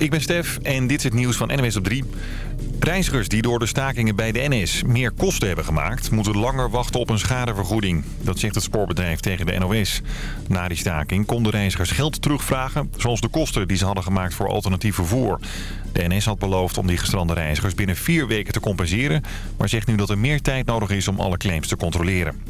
ik ben Stef en dit is het nieuws van NWS op 3. Reizigers die door de stakingen bij de NS meer kosten hebben gemaakt... moeten langer wachten op een schadevergoeding. Dat zegt het spoorbedrijf tegen de NOS. Na die staking konden reizigers geld terugvragen... zoals de kosten die ze hadden gemaakt voor alternatief vervoer. De NS had beloofd om die gestrande reizigers binnen vier weken te compenseren... maar zegt nu dat er meer tijd nodig is om alle claims te controleren.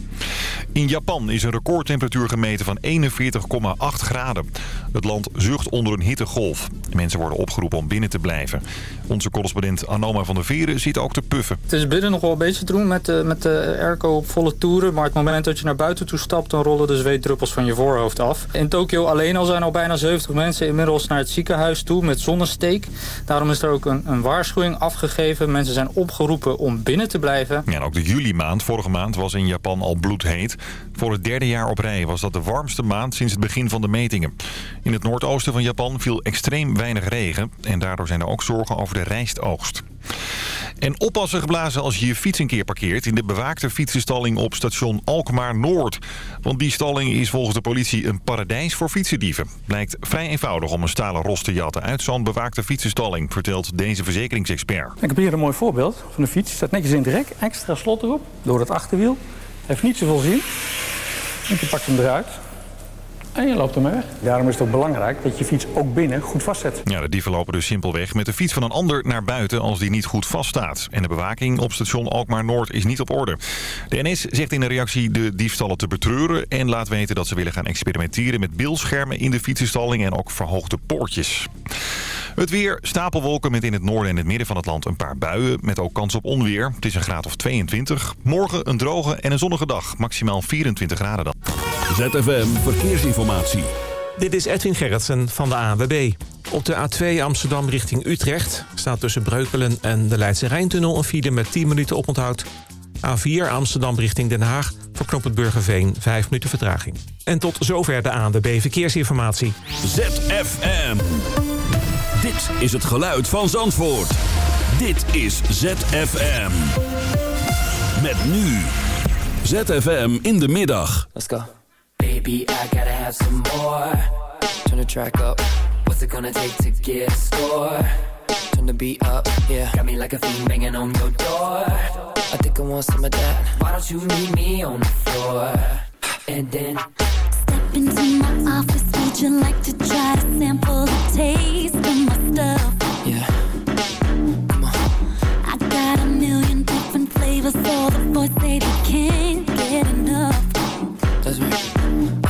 In Japan is een recordtemperatuur gemeten van 41,8 graden. Het land zucht onder een hittegolf. Mensen worden opgeroepen om binnen te blijven. Onze correspondent Anoma van der Veren ziet ook te puffen. Het is binnen nog wel een beetje te doen met de, met de airco op volle toeren. Maar het moment dat je naar buiten toe stapt, dan rollen de zweetdruppels van je voorhoofd af. In Tokio alleen al zijn al bijna 70 mensen inmiddels naar het ziekenhuis toe met zonnesteek. Daarom is er ook een, waarschuwing afgegeven. Mensen zijn opgeroepen om binnen te blijven. Ja, en ook de juli maand, vorige maand, was in Japan al bloedheet. Voor het derde jaar op rij was dat de warmste maand sinds het begin van de metingen. In het noordoosten van Japan viel extreem weinig regen. En daardoor zijn er ook zorgen over de rijstoogst. En oppassen geblazen als je je fiets een keer parkeert... in de bewaakte fietsenstalling op station Alkmaar-Noord. Want die stalling is volgens de politie een paradijs voor fietsendieven. Blijkt vrij eenvoudig om een stalen ros te jatten uit zo'n bewaakte fietsenstalling... vertelt deze verzekeringsexpert. Ik heb hier een mooi voorbeeld van een fiets. Staat netjes in het rek, extra slot erop, door het achterwiel. Heeft niet zoveel zin. En je pakt hem eruit. En je loopt ermee weg. Daarom is het ook belangrijk dat je fiets ook binnen goed vastzet. Ja, de dieven lopen dus simpelweg met de fiets van een ander naar buiten als die niet goed vaststaat. En de bewaking op station Alkmaar-Noord is niet op orde. De NS zegt in een reactie de diefstallen te betreuren... en laat weten dat ze willen gaan experimenteren met beeldschermen in de fietsenstalling... en ook verhoogde poortjes. Het weer, stapelwolken met in het noorden en het midden van het land een paar buien... met ook kans op onweer. Het is een graad of 22. Morgen een droge en een zonnige dag. Maximaal 24 graden dan. ZFM Verkeersinformatie. Dit is Edwin Gerritsen van de ANWB. Op de A2 Amsterdam richting Utrecht staat tussen Breukelen en de Leidse Rijntunnel... een file met 10 minuten oponthoud. A4 Amsterdam richting Den Haag voor knooppunt Burgerveen 5 minuten vertraging. En tot zover de ANWB Verkeersinformatie. ZFM. Dit is het geluid van Zandvoort. Dit is ZFM. Met nu. ZFM in de middag. Let's go. Baby, I gotta have some more. Turn the track up. What's it gonna take to get a score? Turn the beat up, yeah. Got me like a fiend banging on your door. I think I want some of that. Why don't you meet me on the floor? And then... Step into my office, would you like to try to sample the taste of my stuff? Yeah. Come on. I got a million different flavors, so the boys say they can't get enough. That's right.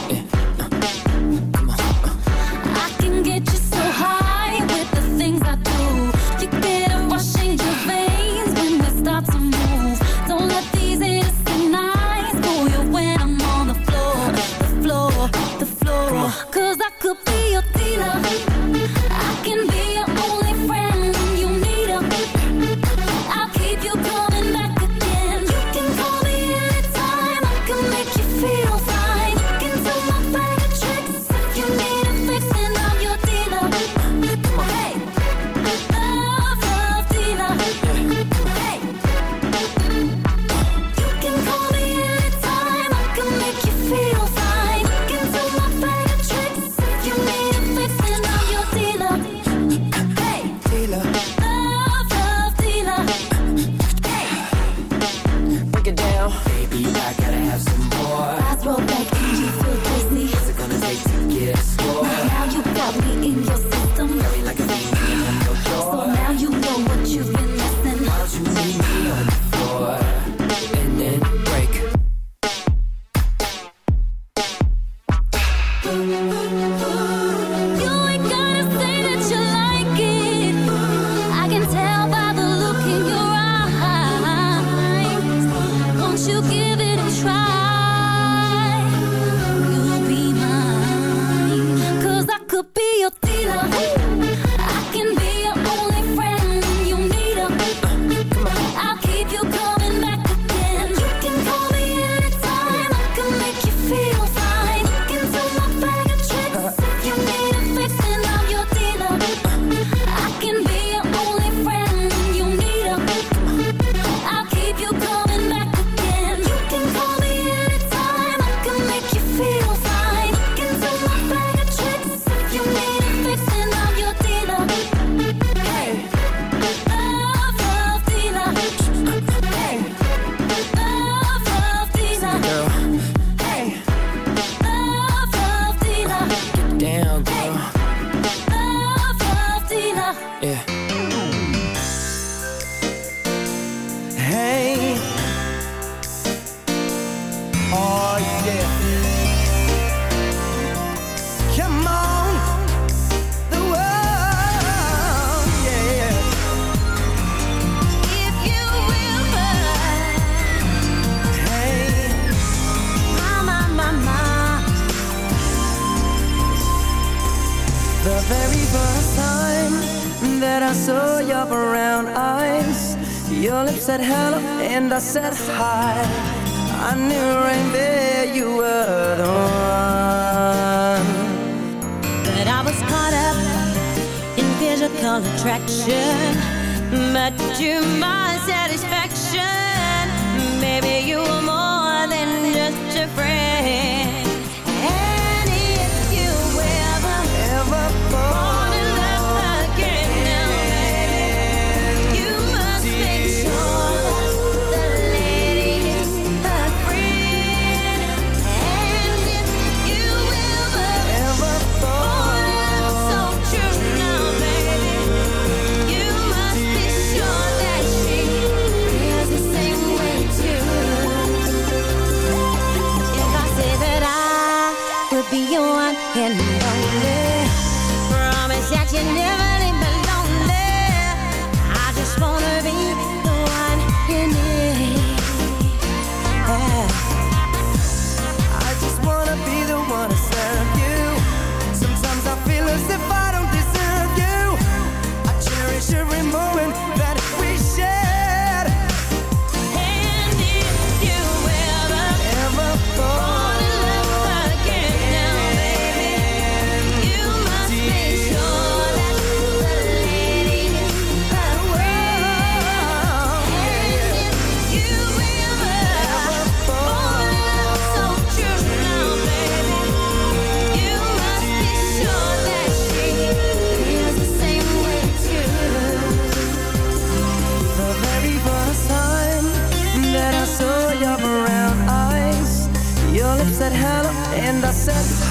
set high. be your one and only. Promise that you never. success.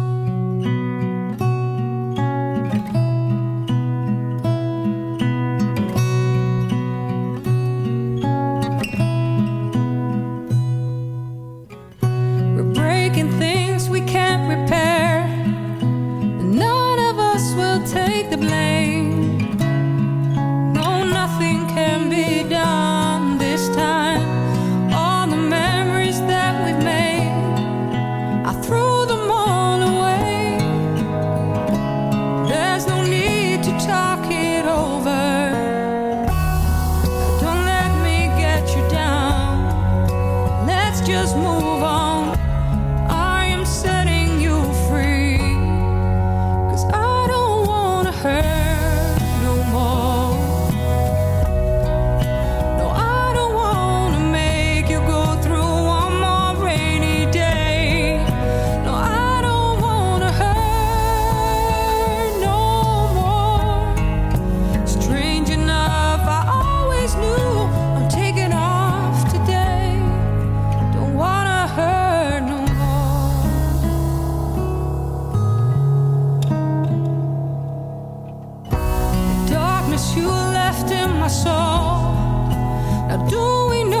that you left in my soul. Now, do we know?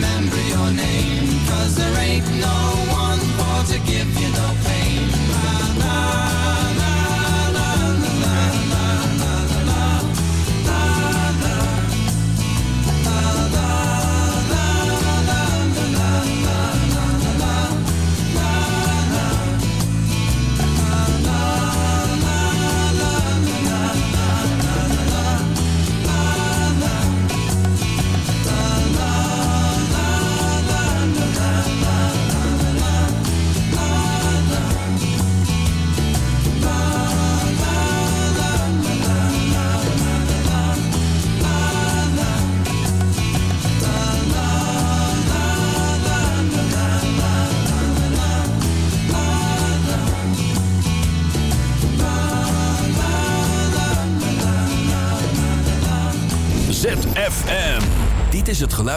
remember your name, cause there ain't no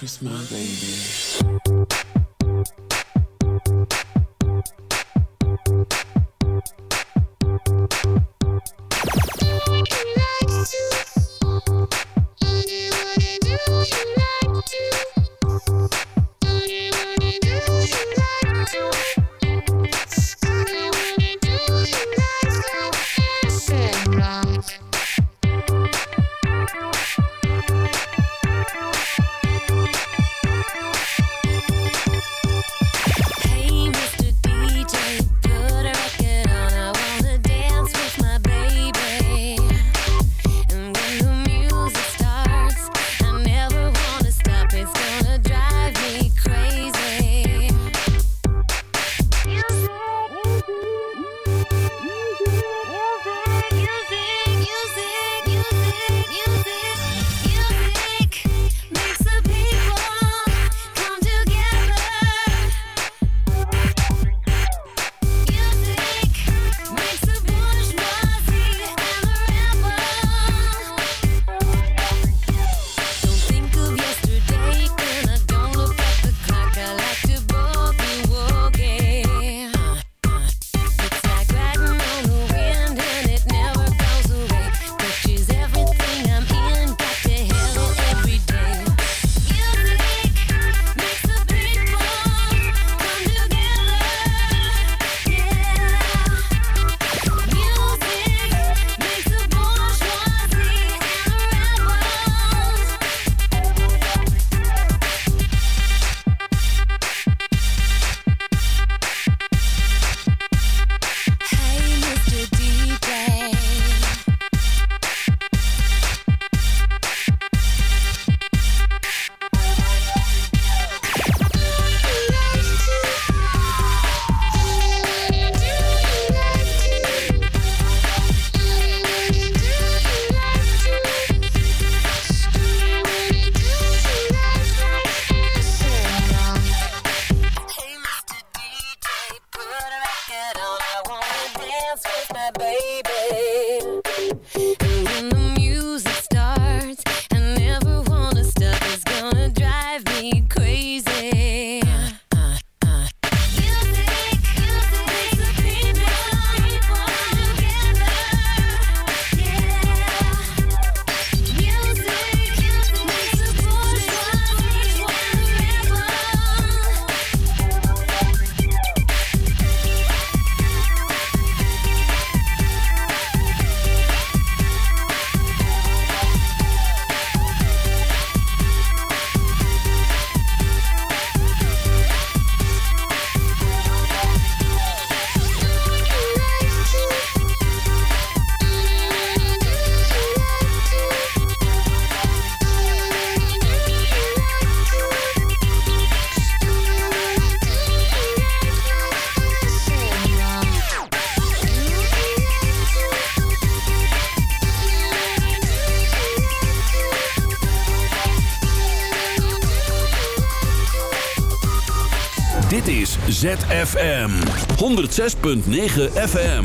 Dance with my baby. Is ZFM 106.9 FM.